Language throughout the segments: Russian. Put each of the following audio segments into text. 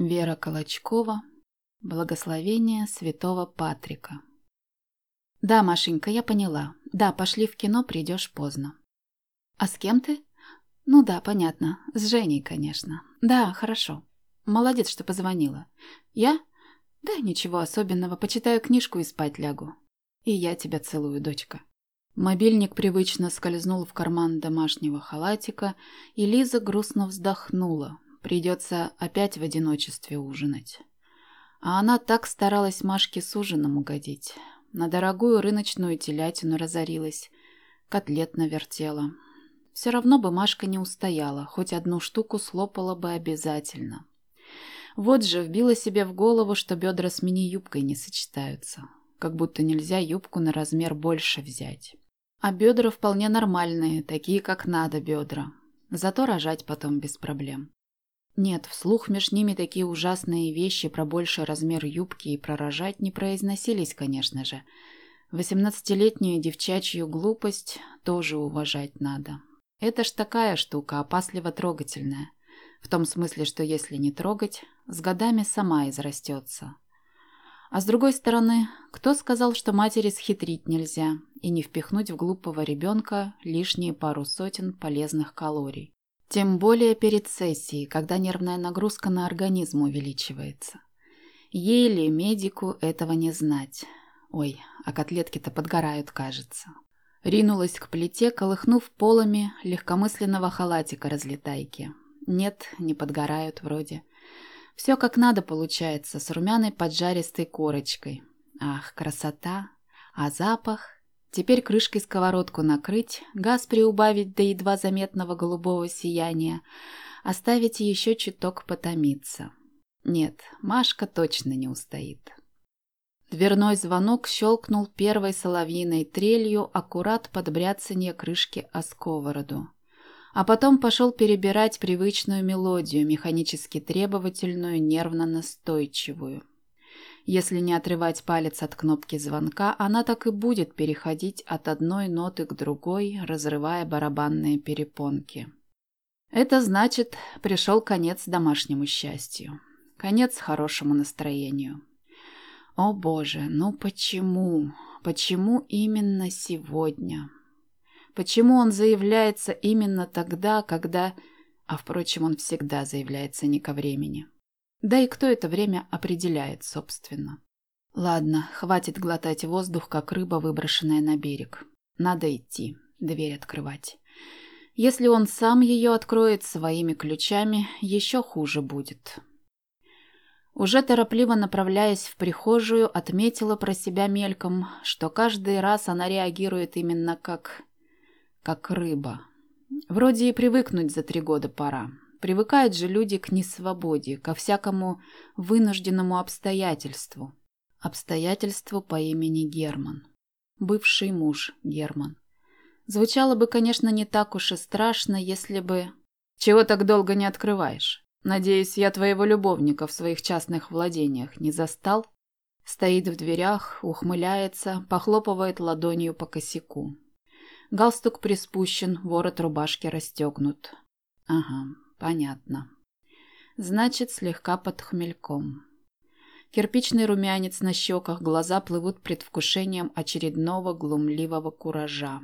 Вера Колочкова. Благословение святого Патрика. Да, Машенька, я поняла. Да, пошли в кино, придешь поздно. А с кем ты? Ну да, понятно. С Женей, конечно. Да, хорошо. Молодец, что позвонила. Я? Да, ничего особенного. Почитаю книжку и спать лягу. И я тебя целую, дочка. Мобильник привычно скользнул в карман домашнего халатика, и Лиза грустно вздохнула. Придется опять в одиночестве ужинать. А она так старалась Машке с ужином угодить. На дорогую рыночную телятину разорилась, котлет навертела. Все равно бы Машка не устояла, хоть одну штуку слопала бы обязательно. Вот же вбила себе в голову, что бедра с мини-юбкой не сочетаются. Как будто нельзя юбку на размер больше взять. А бедра вполне нормальные, такие как надо бедра. Зато рожать потом без проблем. Нет, вслух между ними такие ужасные вещи про больший размер юбки и про рожать не произносились, конечно же. Восемнадцатилетнюю девчачью глупость тоже уважать надо. Это ж такая штука, опасливо трогательная. В том смысле, что если не трогать, с годами сама израстется. А с другой стороны, кто сказал, что матери схитрить нельзя и не впихнуть в глупого ребенка лишние пару сотен полезных калорий? Тем более перед сессией, когда нервная нагрузка на организм увеличивается. Ей ли медику этого не знать? Ой, а котлетки-то подгорают, кажется. Ринулась к плите, колыхнув полами легкомысленного халатика разлетайки. Нет, не подгорают вроде. Все как надо получается, с румяной поджаристой корочкой. Ах, красота! А запах? Теперь крышкой сковородку накрыть, газ приубавить до едва заметного голубого сияния, оставить еще чуток потомиться. Нет, Машка точно не устоит. Дверной звонок щелкнул первой соловьиной трелью аккурат под бряцанье крышки о сковороду. А потом пошел перебирать привычную мелодию, механически требовательную, нервно-настойчивую. Если не отрывать палец от кнопки звонка, она так и будет переходить от одной ноты к другой, разрывая барабанные перепонки. Это значит, пришел конец домашнему счастью. Конец хорошему настроению. О боже, ну почему? Почему именно сегодня? Почему он заявляется именно тогда, когда... А впрочем, он всегда заявляется не ко времени. Да и кто это время определяет, собственно? Ладно, хватит глотать воздух, как рыба, выброшенная на берег. Надо идти, дверь открывать. Если он сам ее откроет своими ключами, еще хуже будет. Уже торопливо направляясь в прихожую, отметила про себя мельком, что каждый раз она реагирует именно как... как рыба. Вроде и привыкнуть за три года пора. Привыкают же люди к несвободе, ко всякому вынужденному обстоятельству. Обстоятельству по имени Герман. Бывший муж Герман. Звучало бы, конечно, не так уж и страшно, если бы... «Чего так долго не открываешь?» Надеюсь, я твоего любовника в своих частных владениях не застал? Стоит в дверях, ухмыляется, похлопывает ладонью по косяку. Галстук приспущен, ворот рубашки расстегнут. Ага, понятно. Значит, слегка под хмельком. Кирпичный румянец на щеках, глаза плывут предвкушением очередного глумливого куража.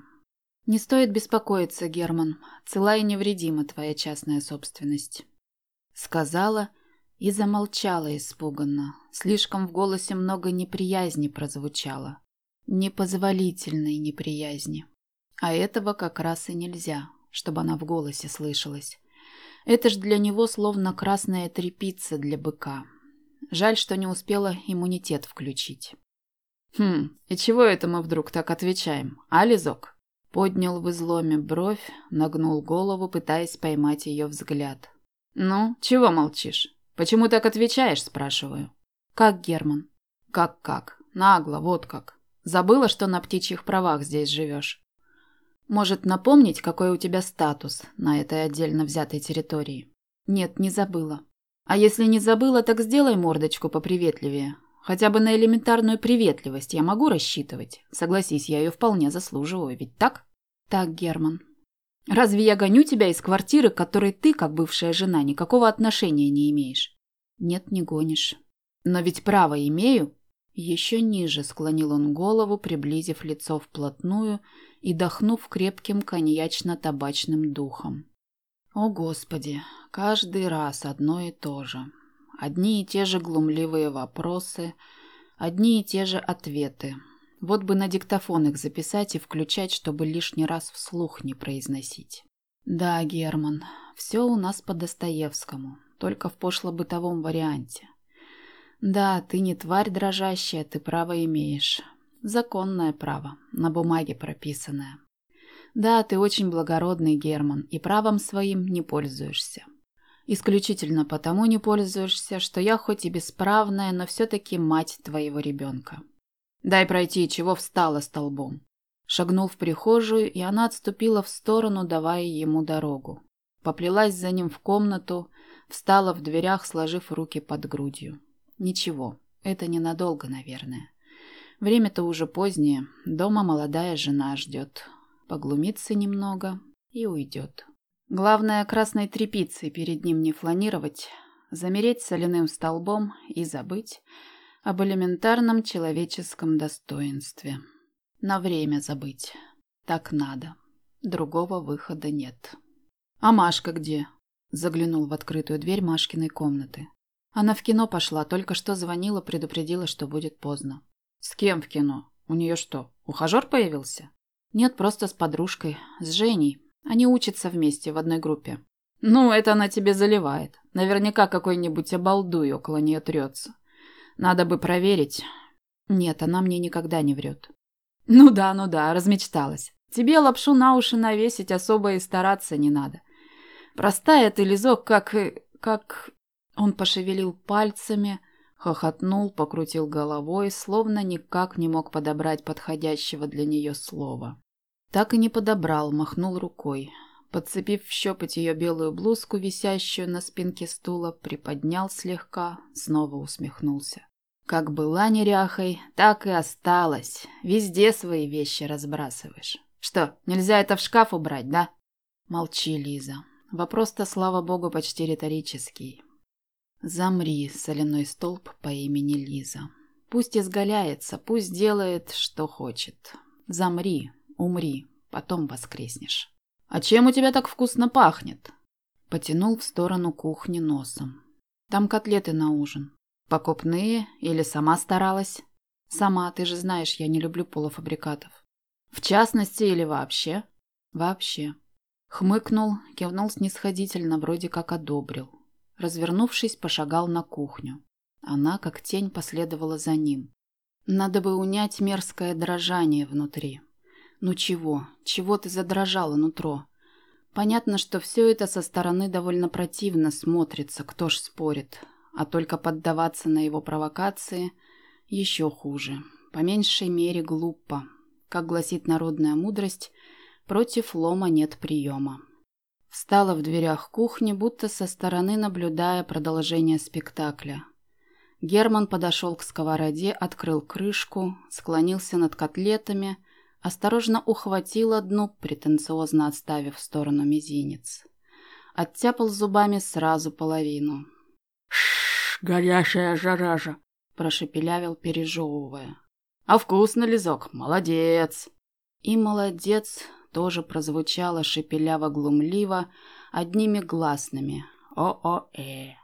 Не стоит беспокоиться, Герман. Цела и невредима твоя частная собственность. Сказала и замолчала испуганно. Слишком в голосе много неприязни прозвучало. Непозволительной неприязни. А этого как раз и нельзя, чтобы она в голосе слышалась. Это ж для него словно красная трепица для быка. Жаль, что не успела иммунитет включить. «Хм, и чего это мы вдруг так отвечаем, а, Лизок?» Поднял в изломе бровь, нагнул голову, пытаясь поймать ее взгляд. «Ну, чего молчишь? Почему так отвечаешь?» – спрашиваю. «Как Герман?» «Как-как? Нагло, вот как. Забыла, что на птичьих правах здесь живешь?» «Может, напомнить, какой у тебя статус на этой отдельно взятой территории?» «Нет, не забыла». «А если не забыла, так сделай мордочку поприветливее. Хотя бы на элементарную приветливость я могу рассчитывать. Согласись, я ее вполне заслуживаю, ведь так?» «Так, Герман, Разве я гоню тебя из квартиры, к которой ты, как бывшая жена, никакого отношения не имеешь? Нет, не гонишь. Но ведь право имею. Еще ниже склонил он голову, приблизив лицо вплотную и дохнув крепким коньячно-табачным духом. О, Господи, каждый раз одно и то же. Одни и те же глумливые вопросы, одни и те же ответы. Вот бы на диктофон их записать и включать, чтобы лишний раз вслух не произносить. Да, Герман, все у нас по Достоевскому, только в пошло-бытовом варианте. Да, ты не тварь дрожащая, ты право имеешь. Законное право, на бумаге прописанное. Да, ты очень благородный, Герман, и правом своим не пользуешься. Исключительно потому не пользуешься, что я хоть и бесправная, но все-таки мать твоего ребенка. Дай пройти, чего встала столбом. Шагнул в прихожую, и она отступила в сторону, давая ему дорогу. Поплелась за ним в комнату, встала в дверях, сложив руки под грудью. Ничего, это ненадолго, наверное. Время-то уже позднее, дома молодая жена ждет. Поглумится немного и уйдет. Главное, красной тряпицей перед ним не фланировать, замереть соляным столбом и забыть об элементарном человеческом достоинстве. На время забыть. Так надо. Другого выхода нет. «А Машка где?» Заглянул в открытую дверь Машкиной комнаты. Она в кино пошла, только что звонила, предупредила, что будет поздно. С кем в кино? У нее что, ухажер появился? Нет, просто с подружкой, с Женей. Они учатся вместе в одной группе. Ну, это она тебе заливает. Наверняка какой-нибудь обалдуй около нее трется. Надо бы проверить. Нет, она мне никогда не врет. Ну да, ну да, размечталась. Тебе лапшу на уши навесить особо и стараться не надо. Простая ты, Лизок, как... как... Он пошевелил пальцами, хохотнул, покрутил головой, словно никак не мог подобрать подходящего для нее слова. Так и не подобрал, махнул рукой. Подцепив в щепоть ее белую блузку, висящую на спинке стула, приподнял слегка, снова усмехнулся. Как была неряхой, так и осталась. Везде свои вещи разбрасываешь. Что, нельзя это в шкаф убрать, да? Молчи, Лиза. Вопрос-то, слава богу, почти риторический. Замри, соляной столб по имени Лиза. Пусть изгаляется, пусть делает, что хочет. Замри, умри, потом воскреснешь. А чем у тебя так вкусно пахнет? Потянул в сторону кухни носом. Там котлеты на ужин. Покупные или сама старалась? Сама, ты же знаешь, я не люблю полуфабрикатов. В частности или вообще? Вообще. Хмыкнул, кивнул снисходительно, вроде как одобрил. Развернувшись, пошагал на кухню. Она, как тень, последовала за ним. Надо бы унять мерзкое дрожание внутри. Ну чего? Чего ты задрожала нутро? Понятно, что все это со стороны довольно противно смотрится, кто ж спорит. А только поддаваться на его провокации еще хуже. По меньшей мере глупо. Как гласит народная мудрость, против лома нет приема. Встала в дверях кухни, будто со стороны наблюдая продолжение спектакля. Герман подошел к сковороде, открыл крышку, склонился над котлетами, осторожно ухватил одну, претенциозно отставив в сторону мизинец. Оттяпал зубами сразу половину. «Шш, горящая жаража!» – прошепелявил, пережевывая. «А вкусно, Лизок, молодец!» И молодец тоже прозвучало шепеляво-глумливо, одними гласными «О-о-э».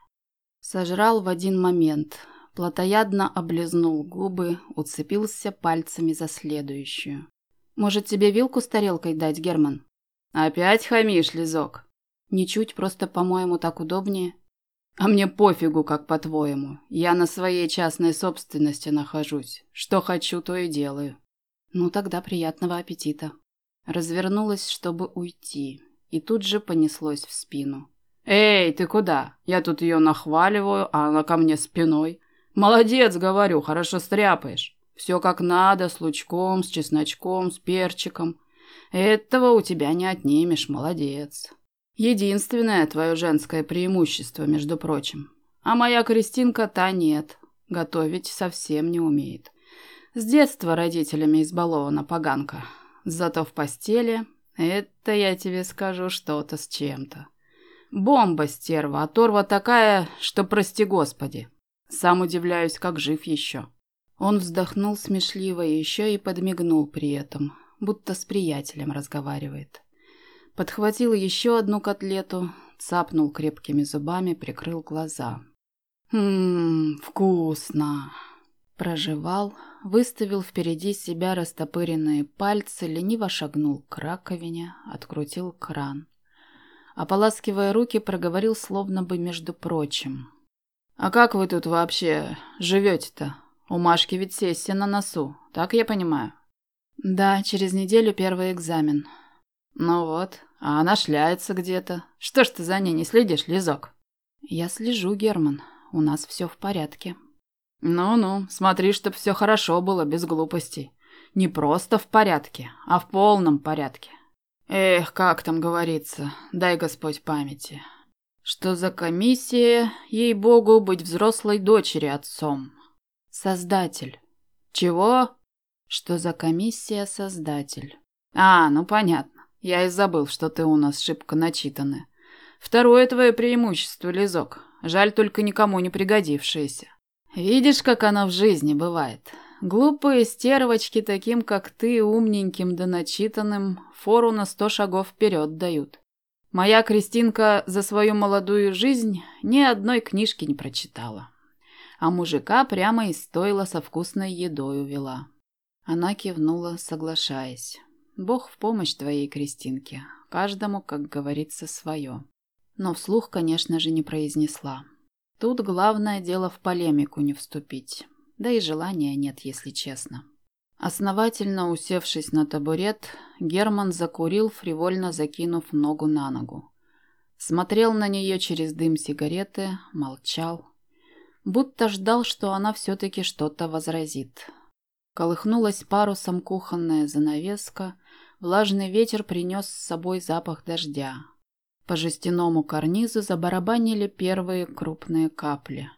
Сожрал в один момент, плотоядно облизнул губы, уцепился пальцами за следующую. «Может, тебе вилку с тарелкой дать, Герман?» «Опять хамишь, Лизок?» «Ничуть, просто, по-моему, так удобнее». «А мне пофигу, как по-твоему. Я на своей частной собственности нахожусь. Что хочу, то и делаю». «Ну, тогда приятного аппетита». Развернулась, чтобы уйти, и тут же понеслось в спину. «Эй, ты куда? Я тут ее нахваливаю, а она ко мне спиной. Молодец, говорю, хорошо стряпаешь. Все как надо, с лучком, с чесночком, с перчиком. Этого у тебя не отнимешь, молодец. Единственное твое женское преимущество, между прочим. А моя Кристинка та нет, готовить совсем не умеет. С детства родителями избалована поганка. Зато в постели это, я тебе скажу, что-то с чем-то. Бомба, стерва, оторва такая, что прости господи. Сам удивляюсь, как жив еще. Он вздохнул смешливо еще и подмигнул при этом, будто с приятелем разговаривает. Подхватил еще одну котлету, цапнул крепкими зубами, прикрыл глаза. «Ммм, вкусно!» Прожевал, выставил впереди себя растопыренные пальцы, лениво шагнул к раковине, открутил кран. Ополаскивая руки, проговорил словно бы между прочим. «А как вы тут вообще живете-то? У Машки ведь сессия на носу, так я понимаю?» «Да, через неделю первый экзамен». «Ну вот, а она шляется где-то. Что ж ты за ней не следишь, Лизок?» «Я слежу, Герман. У нас все в порядке». «Ну-ну, смотри, чтоб все хорошо было, без глупостей. Не просто в порядке, а в полном порядке. Эх, как там говорится, дай Господь памяти. Что за комиссия, ей-богу, быть взрослой дочери отцом? Создатель. Чего? Что за комиссия создатель? А, ну понятно. Я и забыл, что ты у нас шибко начитанная. Второе твое преимущество, Лизок. Жаль только никому не пригодившееся. Видишь, как оно в жизни бывает. Глупые стервочки таким, как ты, умненьким да начитанным, фору на сто шагов вперед дают. Моя Кристинка за свою молодую жизнь ни одной книжки не прочитала. А мужика прямо из стойла со вкусной едой увела. Она кивнула, соглашаясь. Бог в помощь твоей Кристинке. Каждому, как говорится, свое. Но вслух, конечно же, не произнесла. Тут главное дело в полемику не вступить. Да и желания нет, если честно. Основательно усевшись на табурет, Герман закурил, фривольно закинув ногу на ногу. Смотрел на нее через дым сигареты, молчал. Будто ждал, что она все-таки что-то возразит. Колыхнулась парусом кухонная занавеска, влажный ветер принес с собой запах дождя. По жестяному карнизу забарабанили первые крупные капли.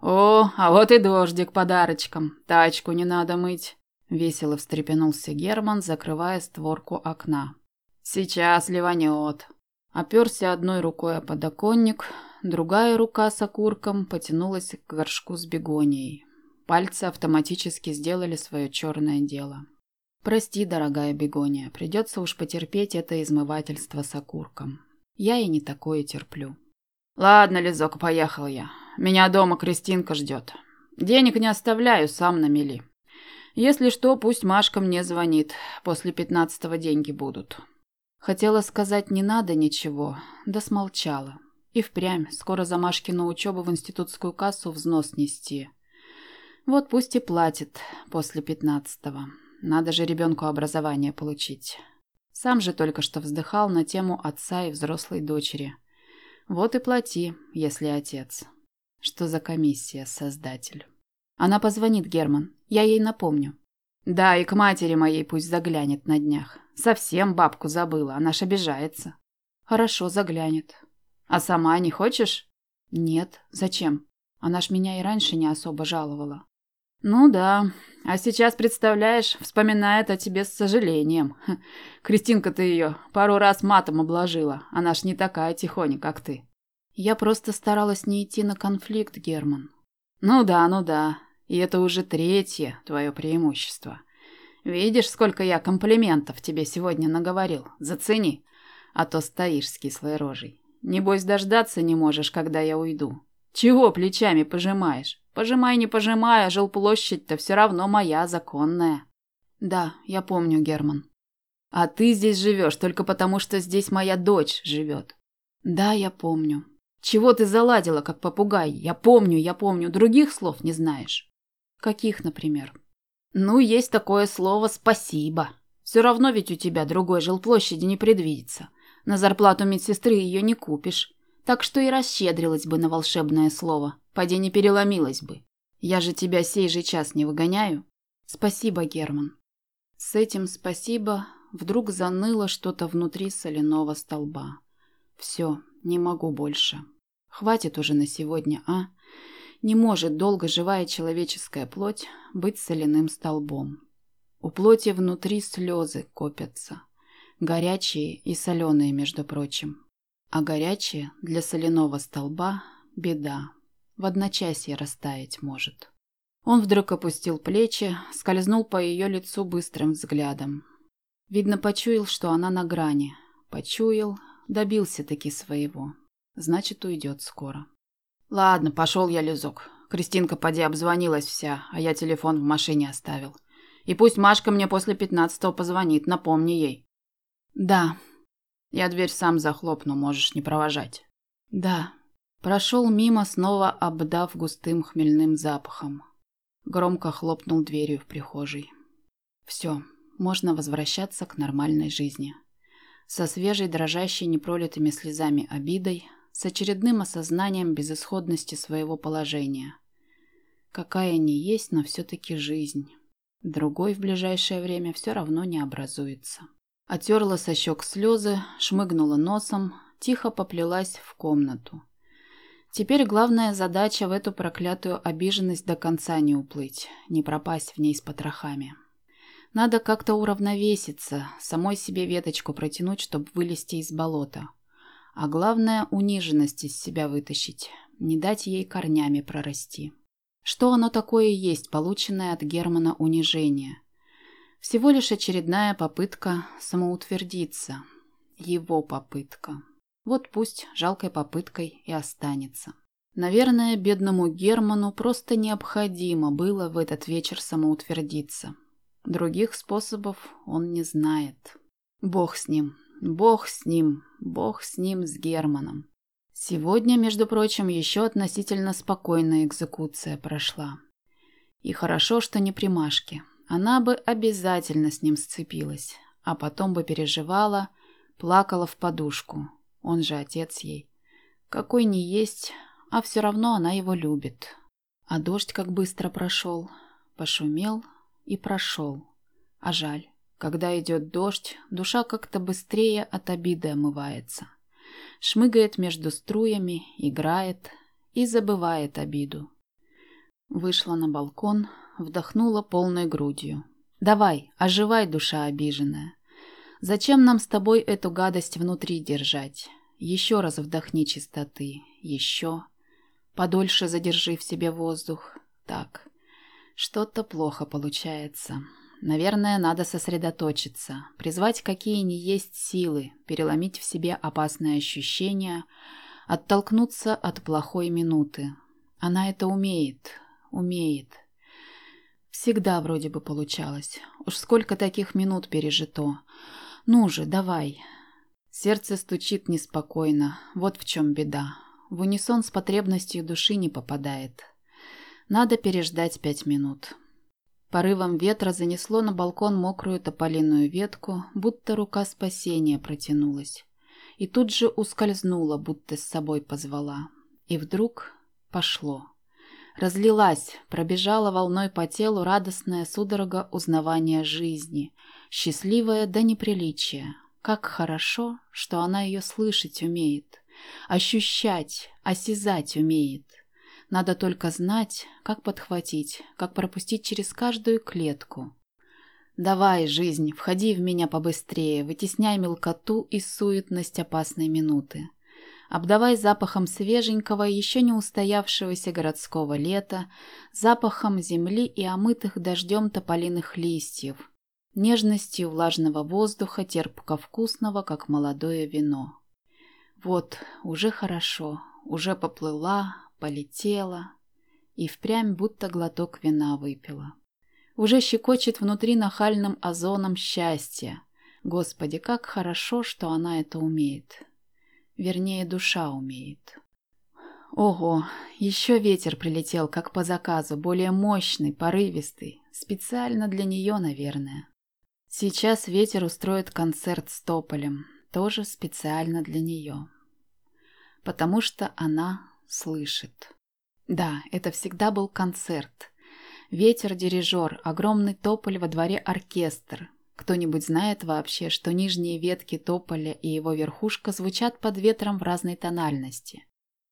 «О, а вот и дождик подарочком. Тачку не надо мыть», — весело встрепенулся Герман, закрывая створку окна. «Сейчас ливанет». Оперся одной рукой о подоконник, другая рука с окурком потянулась к горшку с бегонией. Пальцы автоматически сделали свое черное дело. «Прости, дорогая бегония, придется уж потерпеть это измывательство с окурком. Я и не такое терплю. Ладно, Лизок, поехал я. Меня дома Кристинка ждет. Денег не оставляю, сам на мели. Если что, пусть Машка мне звонит. После пятнадцатого деньги будут. Хотела сказать не надо ничего, да смолчала. И впрямь, скоро за Машкину учебу в институтскую кассу взнос нести. Вот пусть и платит после пятнадцатого. Надо же ребенку образование получить. Сам же только что вздыхал на тему отца и взрослой дочери. Вот и плати, если отец. Что за комиссия, создатель? Она позвонит, Герман. Я ей напомню. Да, и к матери моей пусть заглянет на днях. Совсем бабку забыла, она ж обижается. Хорошо, заглянет. А сама не хочешь? Нет. Зачем? Она ж меня и раньше не особо жаловала. Ну да. А сейчас, представляешь, вспоминает о тебе с сожалением. Кристинка ты ее пару раз матом обложила. Она ж не такая тихоня, как ты. Я просто старалась не идти на конфликт, Герман. Ну да, ну да. И это уже третье твое преимущество. Видишь, сколько я комплиментов тебе сегодня наговорил? Зацени. А то стоишь с кислой рожей. Небось, дождаться не можешь, когда я уйду. Чего плечами пожимаешь? Пожимай, не пожимай, а жилплощадь-то все равно моя, законная. Да, я помню, Герман. А ты здесь живешь только потому, что здесь моя дочь живет. Да, я помню. Чего ты заладила, как попугай? Я помню, я помню. Других слов не знаешь. Каких, например? Ну, есть такое слово «спасибо». Все равно ведь у тебя другой жилплощади не предвидится. На зарплату медсестры ее не купишь. Так что и расщедрилась бы на волшебное слово. Поди не переломилась бы. Я же тебя сей же час не выгоняю. Спасибо, Герман. С этим спасибо вдруг заныло что-то внутри соляного столба. Все, не могу больше. Хватит уже на сегодня, а? Не может долго живая человеческая плоть быть соляным столбом. У плоти внутри слезы копятся. Горячие и соленые, между прочим. А горячее для соляного столба – беда. В одночасье растаять может. Он вдруг опустил плечи, скользнул по ее лицу быстрым взглядом. Видно, почуял, что она на грани. Почуял, добился-таки своего. Значит, уйдет скоро. Ладно, пошел я, Лизок. Кристинка поди обзвонилась вся, а я телефон в машине оставил. И пусть Машка мне после пятнадцатого позвонит, напомни ей. Да. Я дверь сам захлопну, можешь не провожать. Да. Прошел мимо, снова обдав густым хмельным запахом. Громко хлопнул дверью в прихожей. Все, можно возвращаться к нормальной жизни. Со свежей, дрожащей, непролитыми слезами обидой, с очередным осознанием безысходности своего положения. Какая ни есть, но все-таки жизнь. Другой в ближайшее время все равно не образуется. Отерла со щек слезы, шмыгнула носом, тихо поплелась в комнату. Теперь главная задача в эту проклятую обиженность до конца не уплыть, не пропасть в ней с потрохами. Надо как-то уравновеситься, самой себе веточку протянуть, чтобы вылезти из болота. А главное, униженность из себя вытащить, не дать ей корнями прорасти. Что оно такое есть, полученное от Германа унижение? Всего лишь очередная попытка самоутвердиться. Его попытка. Вот пусть жалкой попыткой и останется. Наверное, бедному Герману просто необходимо было в этот вечер самоутвердиться. Других способов он не знает. Бог с ним, бог с ним, бог с ним, с Германом. Сегодня, между прочим, еще относительно спокойная экзекуция прошла. И хорошо, что не при Машке. Она бы обязательно с ним сцепилась, а потом бы переживала, плакала в подушку. Он же отец ей. Какой не есть, а все равно она его любит. А дождь как быстро прошел. Пошумел и прошел. А жаль. Когда идет дождь, душа как-то быстрее от обиды омывается шмыгает между струями, играет и забывает обиду. Вышла на балкон, вдохнула полной грудью. «Давай, оживай, душа обиженная. Зачем нам с тобой эту гадость внутри держать? Еще раз вдохни чистоты. Еще. Подольше задержи в себе воздух. Так. Что-то плохо получается. Наверное, надо сосредоточиться, призвать какие ни есть силы, переломить в себе опасные ощущения, оттолкнуться от плохой минуты. Она это умеет, умеет. Всегда вроде бы получалось. Уж сколько таких минут пережито. Ну же, давай. Сердце стучит неспокойно. Вот в чем беда. В унисон с потребностью души не попадает. Надо переждать пять минут. Порывом ветра занесло на балкон мокрую тополиную ветку, будто рука спасения протянулась. И тут же ускользнула, будто с собой позвала. И вдруг пошло. Разлилась, пробежала волной по телу радостная судорога узнавания жизни, счастливая до неприличия. Как хорошо, что она ее слышать умеет, ощущать, осязать умеет. Надо только знать, как подхватить, как пропустить через каждую клетку. Давай, жизнь, входи в меня побыстрее, вытесняй мелкоту и суетность опасной минуты. Обдавай запахом свеженького, еще не устоявшегося городского лета, запахом земли и омытых дождем тополиных листьев, нежностью влажного воздуха, терпко-вкусного, как молодое вино. Вот, уже хорошо, уже поплыла, полетела и впрямь будто глоток вина выпила. Уже щекочет внутри нахальным озоном счастье. Господи, как хорошо, что она это умеет. Вернее, душа умеет. Ого, еще ветер прилетел, как по заказу, более мощный, порывистый. Специально для нее, наверное. Сейчас ветер устроит концерт с Тополем, тоже специально для нее. Потому что она слышит. Да, это всегда был концерт. Ветер-дирижер, огромный тополь во дворе оркестр. Кто-нибудь знает вообще, что нижние ветки тополя и его верхушка звучат под ветром в разной тональности?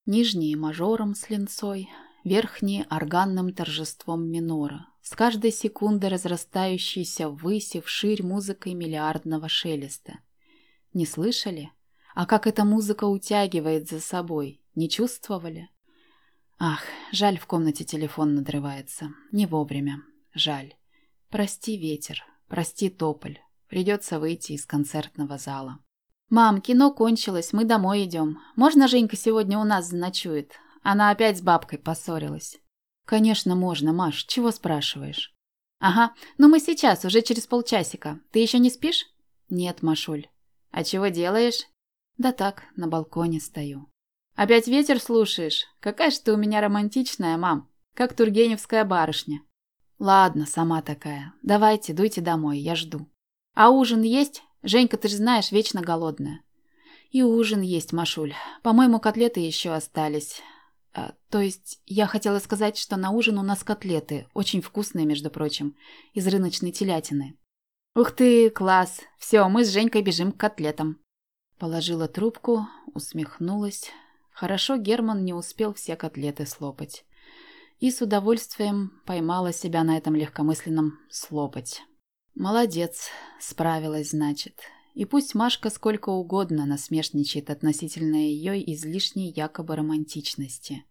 Нижние мажором с линцой, верхние органным торжеством минора, с каждой секунды разрастающейся ввысь и вширь музыкой миллиардного шелеста. Не слышали? А как эта музыка утягивает за собой, не чувствовали? Ах, жаль, в комнате телефон надрывается. Не вовремя. Жаль. Прости, ветер. Прости, тополь. Придется выйти из концертного зала. «Мам, кино кончилось, мы домой идем. Можно Женька сегодня у нас заночует? Она опять с бабкой поссорилась». «Конечно, можно, Маш. Чего спрашиваешь?» «Ага, ну мы сейчас, уже через полчасика. Ты еще не спишь?» «Нет, Машуль». «А чего делаешь?» «Да так, на балконе стою». «Опять ветер слушаешь? Какая ж ты у меня романтичная, мам. Как тургеневская барышня». «Ладно, сама такая. Давайте, дуйте домой, я жду». «А ужин есть? Женька, ты же знаешь, вечно голодная». «И ужин есть, Машуль. По-моему, котлеты еще остались. А, то есть, я хотела сказать, что на ужин у нас котлеты, очень вкусные, между прочим, из рыночной телятины». «Ух ты, класс! Все, мы с Женькой бежим к котлетам». Положила трубку, усмехнулась. Хорошо Герман не успел все котлеты слопать. И с удовольствием поймала себя на этом легкомысленном «слопать». Молодец, справилась, значит. И пусть Машка сколько угодно насмешничает относительно ее излишней якобы романтичности.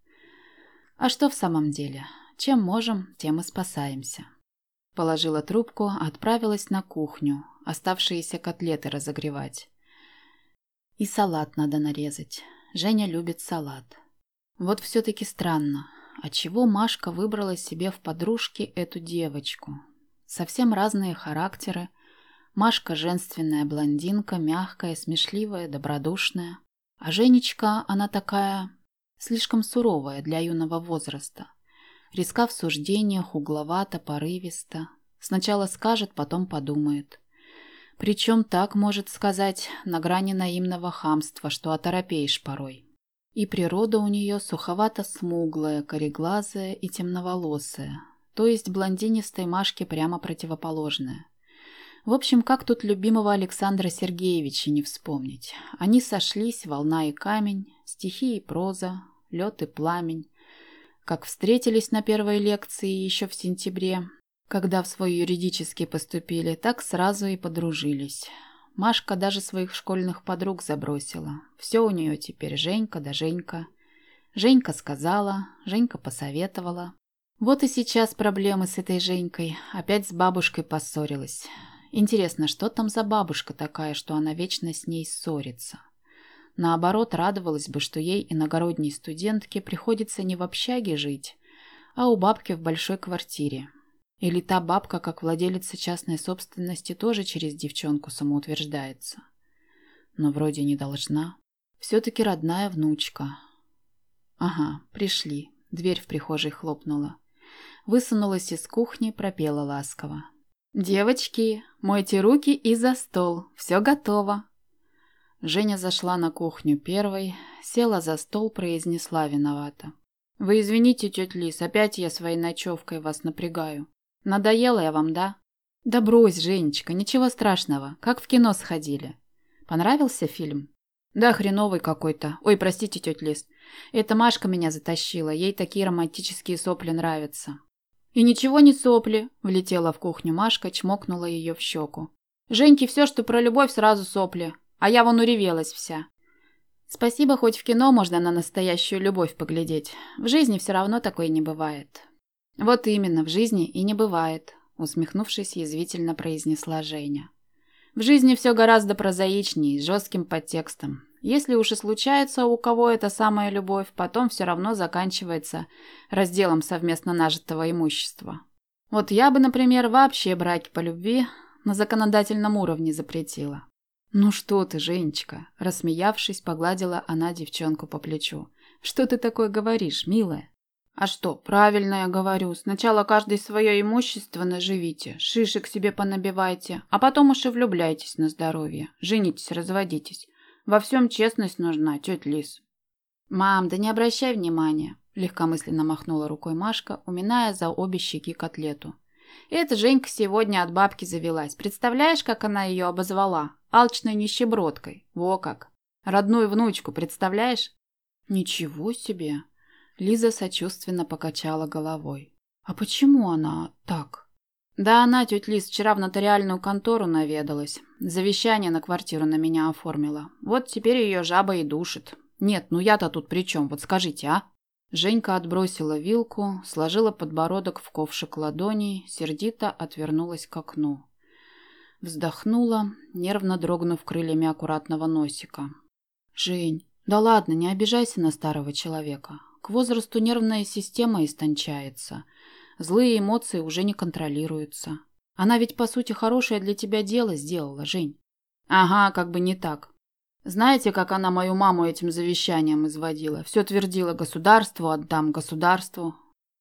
А что в самом деле? Чем можем, тем и спасаемся. Положила трубку, отправилась на кухню, оставшиеся котлеты разогревать. И салат надо нарезать. Женя любит салат. Вот все-таки странно, отчего Машка выбрала себе в подружки эту девочку, Совсем разные характеры. Машка – женственная блондинка, мягкая, смешливая, добродушная. А Женечка, она такая слишком суровая для юного возраста. Риска в суждениях, угловато, порывисто. Сначала скажет, потом подумает. Причем так может сказать на грани наимного хамства, что оторопеешь порой. И природа у нее суховато-смуглая, кореглазая и темноволосая, то есть блондинистой Машке прямо противоположная. В общем, как тут любимого Александра Сергеевича не вспомнить. Они сошлись, волна и камень, стихи и проза, лед и пламень. Как встретились на первой лекции еще в сентябре, когда в свой юридический поступили, так сразу и подружились. Машка даже своих школьных подруг забросила. Все у нее теперь Женька да Женька. Женька сказала, Женька посоветовала, вот и сейчас проблемы с этой Женькой. Опять с бабушкой поссорилась. Интересно, что там за бабушка такая, что она вечно с ней ссорится? Наоборот, радовалась бы, что ей, иногородней студентке, приходится не в общаге жить, а у бабки в большой квартире. Или та бабка, как владелица частной собственности, тоже через девчонку самоутверждается. Но вроде не должна. Все-таки родная внучка. Ага, пришли. Дверь в прихожей хлопнула. Высунулась из кухни, пропела ласково. «Девочки, мойте руки и за стол. Все готово». Женя зашла на кухню первой, села за стол, произнесла виновато. «Вы извините, тетя Лис, опять я своей ночевкой вас напрягаю. Надоела я вам, да?» «Да брось, Женечка, ничего страшного. Как в кино сходили. Понравился фильм?» «Да, хреновый какой-то. Ой, простите, тетя Лис. Это Машка меня затащила. Ей такие романтические сопли нравятся. «И ничего не сопли», – влетела в кухню Машка, чмокнула ее в щеку. «Женьке все, что про любовь, сразу сопли, а я вон уревелась вся». «Спасибо, хоть в кино можно на настоящую любовь поглядеть. В жизни все равно такой не бывает». «Вот именно, в жизни и не бывает», – усмехнувшись, язвительно произнесла Женя. «В жизни все гораздо прозаичнее, с жестким подтекстом. Если уж и случается у кого эта самая любовь, потом все равно заканчивается разделом совместно нажитого имущества. Вот я бы, например, вообще браки по любви на законодательном уровне запретила. «Ну что ты, Женечка?» Рассмеявшись, погладила она девчонку по плечу. «Что ты такое говоришь, милая?» «А что, правильно я говорю. Сначала каждый свое имущество наживите, шишек себе понабивайте, а потом уж и влюбляйтесь на здоровье. Женитесь, разводитесь. Во всем честность нужна, тетя Лис. Мам, да не обращай внимания, легкомысленно махнула рукой Машка, уминая за обе щеки котлету. Эта Женька сегодня от бабки завелась. Представляешь, как она ее обозвала? Алчной нищебродкой. Во как. Родную внучку, представляешь? Ничего себе. Лиза сочувственно покачала головой. А почему она так? Да она, тетя Лиз, вчера в нотариальную контору наведалась. Завещание на квартиру на меня оформила. Вот теперь ее жаба и душит. Нет, ну я-то тут при чем? Вот скажите, а? Женька отбросила вилку, сложила подбородок в ковшик ладоней, сердито отвернулась к окну. Вздохнула, нервно дрогнув крыльями аккуратного носика. «Жень, да ладно, не обижайся на старого человека. Возрасту нервная система истончается. Злые эмоции уже не контролируются. Она ведь, по сути, хорошее для тебя дело сделала, Жень». «Ага, как бы не так. Знаете, как она мою маму этим завещанием изводила? Все твердила государству, отдам государству.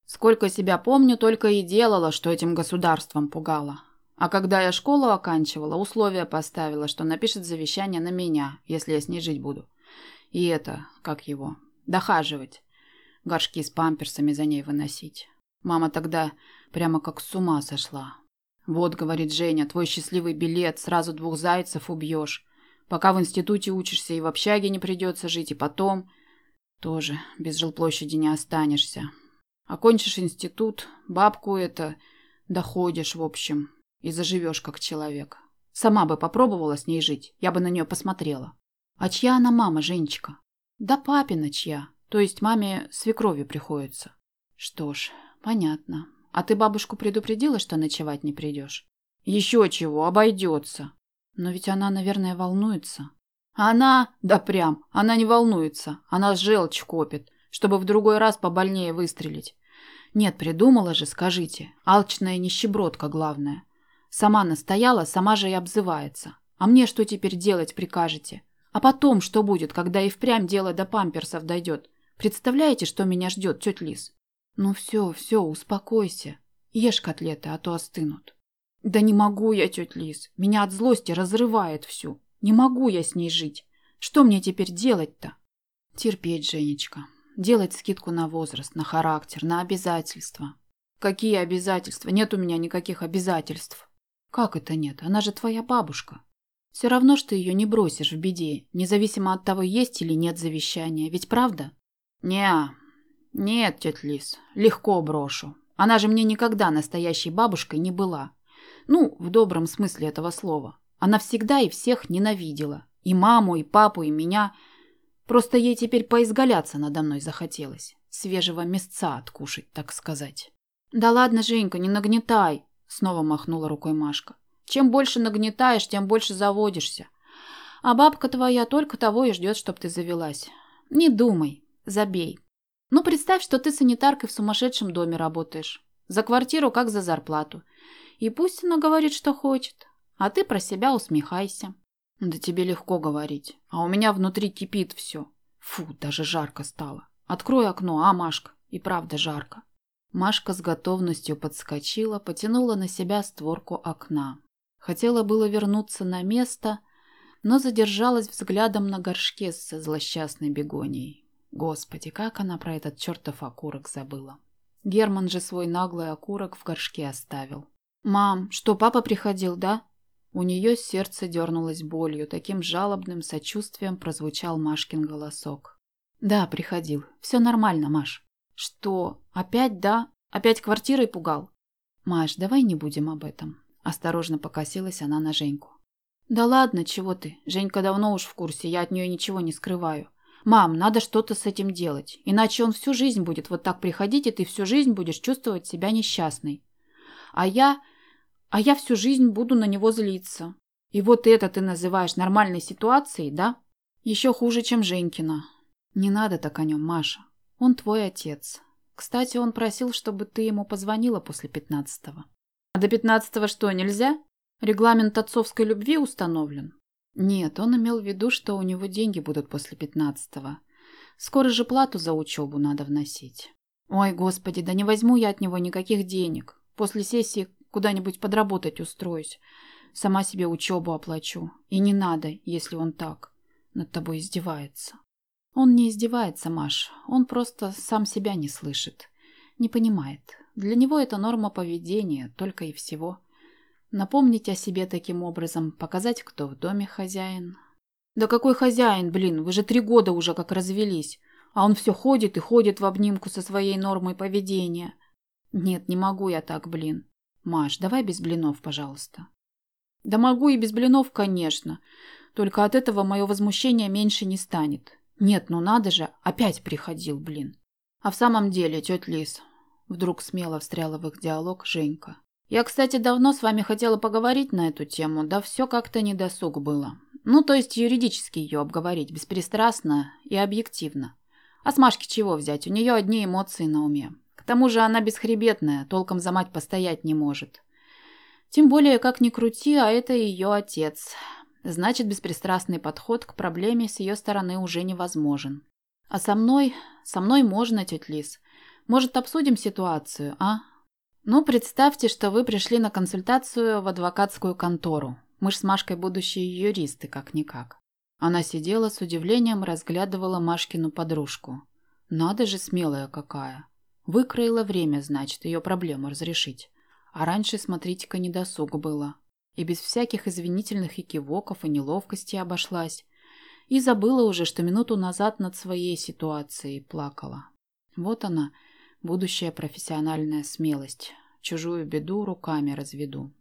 Сколько себя помню, только и делала, что этим государством пугала. А когда я школу оканчивала, условия поставила, что напишет завещание на меня, если я с ней жить буду. И это, как его, дохаживать. Горшки с памперсами за ней выносить. Мама тогда прямо как с ума сошла. Вот, говорит Женя, твой счастливый билет, сразу двух зайцев убьешь. Пока в институте учишься и в общаге не придется жить, и потом... Тоже без жилплощади не останешься. Окончишь институт, бабку это... Доходишь, в общем, и заживешь как человек. Сама бы попробовала с ней жить, я бы на нее посмотрела. А чья она мама, Женечка? Да папина чья, то есть маме свекрови приходится. Что ж, понятно. А ты бабушку предупредила, что ночевать не придешь? Еще чего, обойдется. Но ведь она, наверное, волнуется. Она, да прям, она не волнуется. Она желчь копит, чтобы в другой раз побольнее выстрелить. Нет, придумала же, скажите. Алчная нищебродка главное. Сама настояла, сама же и обзывается. А мне что теперь делать прикажете? А потом что будет, когда и впрямь дело до памперсов дойдет? Представляете, что меня ждет, тетя Лиз? Ну все, все, успокойся. Ешь котлеты, а то остынут. Да не могу я, тетя Лиз. Меня от злости разрывает всю. Не могу я с ней жить. Что мне теперь делать-то? Терпеть, Женечка. Делать скидку на возраст, на характер, на обязательства. Какие обязательства? Нет у меня никаких обязательств. Как это нет? Она же твоя бабушка. Все равно, что ее не бросишь в беде, независимо от того, есть или нет завещания. Ведь правда? Не, нет, тетя Лис, легко брошу. Она же мне никогда настоящей бабушкой не была. Ну, в добром смысле этого слова. Она всегда и всех ненавидела. И маму, и папу, и меня. Просто ей теперь поизгаляться надо мной захотелось. Свежего мясца откушать, так сказать. Да ладно, Женька, не нагнетай. Снова махнула рукой Машка. Чем больше нагнетаешь, тем больше заводишься. А бабка твоя только того и ждет, чтоб ты завелась. Не думай, забей. Ну, представь, что ты санитаркой в сумасшедшем доме работаешь. За квартиру, как за зарплату. И пусть она говорит, что хочет. А ты про себя усмехайся. Да тебе легко говорить. А у меня внутри кипит все. Фу, даже жарко стало. Открой окно, а, Машка? И правда жарко. Машка с готовностью подскочила, потянула на себя створку окна. Хотела было вернуться на место, но задержалась взглядом на горшке со злосчастной бегонией. Господи, как она про этот чертов окурок забыла. Герман же свой наглый окурок в горшке оставил. «Мам, что, папа приходил, да?» У нее сердце дернулось болью, таким жалобным сочувствием прозвучал Машкин голосок. «Да, приходил. Все нормально, Маш». «Что? Опять, да? Опять квартирой пугал?» «Маш, давай не будем об этом». Осторожно покосилась она на Женьку. «Да ладно, чего ты? Женька давно уж в курсе, я от нее ничего не скрываю. Мам, надо что-то с этим делать, иначе он всю жизнь будет вот так приходить, и ты всю жизнь будешь чувствовать себя несчастной. А я... А я всю жизнь буду на него злиться. И вот это ты называешь нормальной ситуацией, да? Еще хуже, чем Женькина. Не надо так о нем, Маша. Он твой отец. Кстати, он просил, чтобы ты ему позвонила после пятнадцатого. А до пятнадцатого что, нельзя? Регламент отцовской любви установлен? Нет, он имел в виду, что у него деньги будут после пятнадцатого. Скоро же плату за учебу надо вносить. Ой, господи, да не возьму я от него никаких денег. После сессии куда-нибудь подработать устроюсь. Сама себе учебу оплачу. И не надо, если он так над тобой издевается. Он не издевается, Маш, он просто сам себя не слышит, не понимает. Для него это норма поведения, только и всего. Напомнить о себе таким образом, показать, кто в доме хозяин. Да какой хозяин, блин, вы же три года уже как развелись, а он все ходит и ходит в обнимку со своей нормой поведения. Нет, не могу я так, блин. Маш, давай без блинов, пожалуйста. Да могу и без блинов, конечно. Только от этого мое возмущение меньше не станет. Нет, ну надо же, опять приходил, блин. А в самом деле, тетя Лис, вдруг смело встряла в их диалог Женька. Я, кстати, давно с вами хотела поговорить на эту тему, да все как-то недосуг было. Ну, то есть юридически ее обговорить, беспристрастно и объективно. А с Машки чего взять? У нее одни эмоции на уме. К тому же она бесхребетная, толком за мать постоять не может. Тем более, как ни крути, а это ее отец. Значит, беспристрастный подход к проблеме с ее стороны уже невозможен. А со мной... Со мной можно, тетя Лис. Может, обсудим ситуацию, а? Ну, представьте, что вы пришли на консультацию в адвокатскую контору. Мы ж с Машкой будущие юристы, как-никак. Она сидела с удивлением разглядывала Машкину подружку. Надо же смелая какая. Выкроила время, значит, ее проблему разрешить. А раньше, смотрите-ка, недосуг было. И без всяких извинительных экивоков и неловкости обошлась. И забыла уже, что минуту назад над своей ситуацией плакала. Вот она, будущая профессиональная смелость. Чужую беду руками разведу.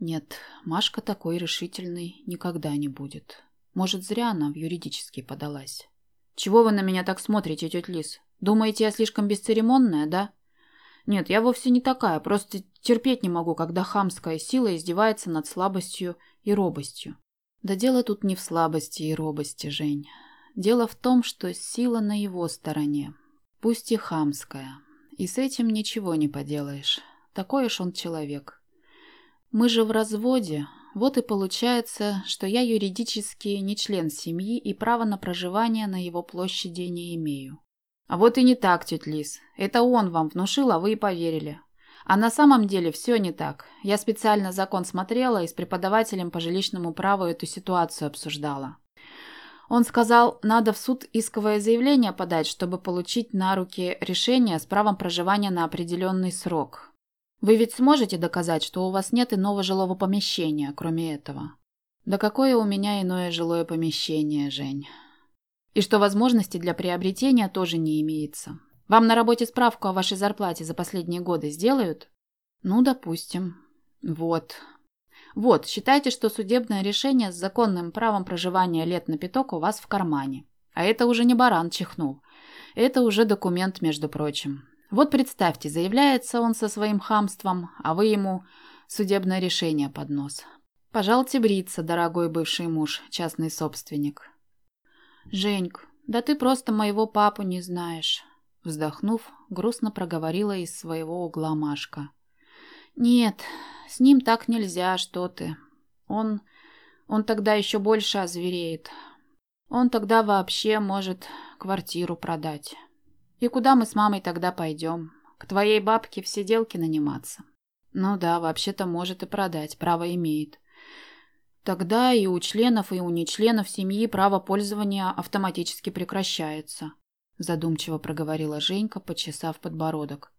Нет, Машка такой решительной никогда не будет. Может, зря она в юридический подалась. «Чего вы на меня так смотрите, тетя Лис? Думаете, я слишком бесцеремонная, да?» «Нет, я вовсе не такая, просто терпеть не могу, когда хамская сила издевается над слабостью и робостью». «Да дело тут не в слабости и робости, Жень. Дело в том, что сила на его стороне, пусть и хамская. И с этим ничего не поделаешь. Такой уж он человек. Мы же в разводе. Вот и получается, что я юридически не член семьи и права на проживание на его площади не имею. А вот и не так, тетя Лис. Это он вам внушил, а вы и поверили. А на самом деле все не так. Я специально закон смотрела и с преподавателем по жилищному праву эту ситуацию обсуждала. Он сказал, надо в суд исковое заявление подать, чтобы получить на руки решение с правом проживания на определенный срок. Вы ведь сможете доказать, что у вас нет иного жилого помещения, кроме этого? Да какое у меня иное жилое помещение, Жень? И что возможности для приобретения тоже не имеется. Вам на работе справку о вашей зарплате за последние годы сделают? Ну, допустим. Вот. Вот, считайте, что судебное решение с законным правом проживания лет на пяток у вас в кармане. А это уже не баран чихнул. Это уже документ, между прочим. Вот представьте, заявляется он со своим хамством, а вы ему судебное решение под нос. Пожалуйте бриться, дорогой бывший муж, частный собственник. Женьк, да ты просто моего папу не знаешь. Вздохнув, грустно проговорила из своего угла Машка. Нет, с ним так нельзя, что ты. Он... он тогда еще больше озвереет. Он тогда вообще может квартиру продать. И куда мы с мамой тогда пойдем? К твоей бабке в сиделке наниматься? Ну да, вообще-то может и продать, право имеет. Тогда и у членов, и у нечленов семьи право пользования автоматически прекращается, задумчиво проговорила Женька, почесав подбородок.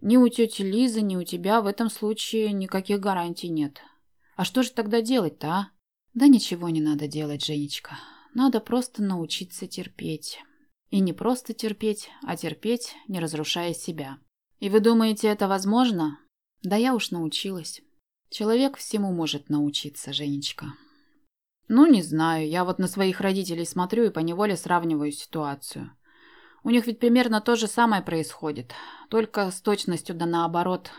Ни у тети Лизы, ни у тебя в этом случае никаких гарантий нет. А что же тогда делать-то, а? Да ничего не надо делать, Женечка. Надо просто научиться терпеть. И не просто терпеть, а терпеть, не разрушая себя. И вы думаете, это возможно? Да я уж научилась. Человек всему может научиться, Женечка. Ну, не знаю, я вот на своих родителей смотрю и поневоле сравниваю ситуацию. У них ведь примерно то же самое происходит, только с точностью да наоборот.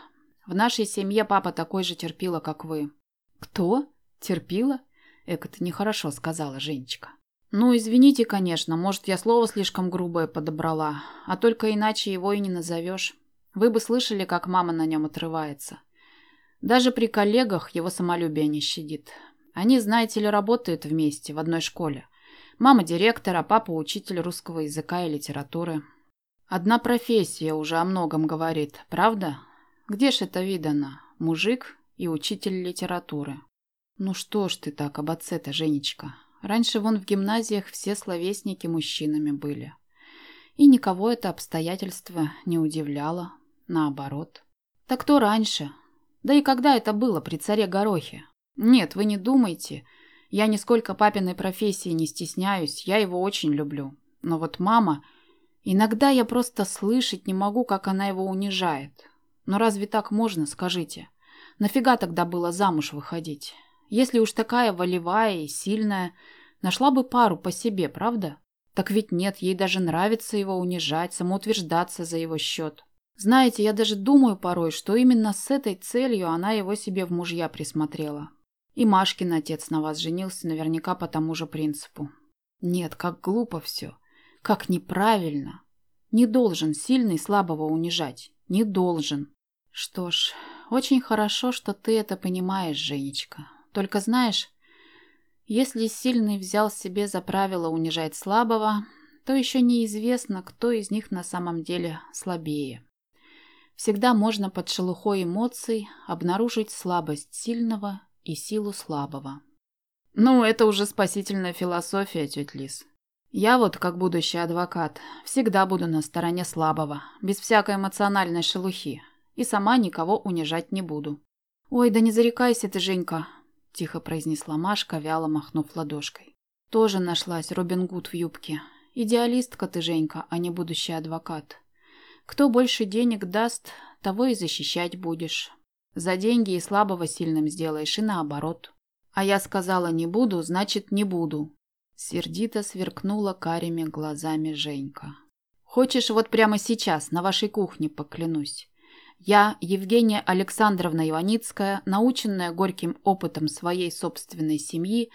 В нашей семье папа такой же терпила, как вы. Кто? Терпила? Эк, это нехорошо сказала Женечка. Ну, извините, конечно, может, я слово слишком грубое подобрала, а только иначе его и не назовешь. Вы бы слышали, как мама на нем отрывается. Даже при коллегах его самолюбие не щадит. Они, знаете ли, работают вместе в одной школе. Мама директор, а папа учитель русского языка и литературы. Одна профессия уже о многом говорит, правда? Где ж это видано? Мужик и учитель литературы. Ну что ж ты так об отце-то, Женечка? Раньше вон в гимназиях все словесники мужчинами были. И никого это обстоятельство не удивляло, наоборот. Так кто раньше? Да и когда это было при царе Горохе? Нет, вы не думайте. Я нисколько папиной профессии не стесняюсь, я его очень люблю. Но вот мама... Иногда я просто слышать не могу, как она его унижает. Но разве так можно, скажите? Нафига тогда было замуж выходить? Если уж такая волевая и сильная, нашла бы пару по себе, правда? Так ведь нет, ей даже нравится его унижать, самоутверждаться за его счет. Знаете, я даже думаю порой, что именно с этой целью она его себе в мужья присмотрела. И Машкин отец на вас женился наверняка по тому же принципу. Нет, как глупо все. Как неправильно. Не должен сильный слабого унижать. Не должен. Что ж, очень хорошо, что ты это понимаешь, Женечка. Только знаешь, если сильный взял себе за правило унижать слабого, то еще неизвестно, кто из них на самом деле слабее. Всегда можно под шелухой эмоций обнаружить слабость сильного и силу слабого. Ну, это уже спасительная философия, тетя Лис. Я вот, как будущий адвокат, всегда буду на стороне слабого, без всякой эмоциональной шелухи, и сама никого унижать не буду. «Ой, да не зарекайся ты, Женька», – тихо произнесла Машка, вяло махнув ладошкой. «Тоже нашлась Робин Гуд в юбке. Идеалистка ты, Женька, а не будущий адвокат. Кто больше денег даст, того и защищать будешь. За деньги и слабого сильным сделаешь, и наоборот. А я сказала не буду, значит не буду. Сердито сверкнула карими глазами Женька. Хочешь, вот прямо сейчас на вашей кухне поклянусь. Я, Евгения Александровна Иваницкая, наученная горьким опытом своей собственной семьи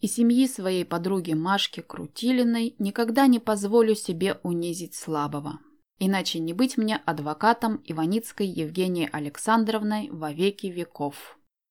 и семьи своей подруги Машки Крутилиной, никогда не позволю себе унизить слабого. Иначе не быть мне адвокатом Иваницкой Евгении Александровной во веки веков.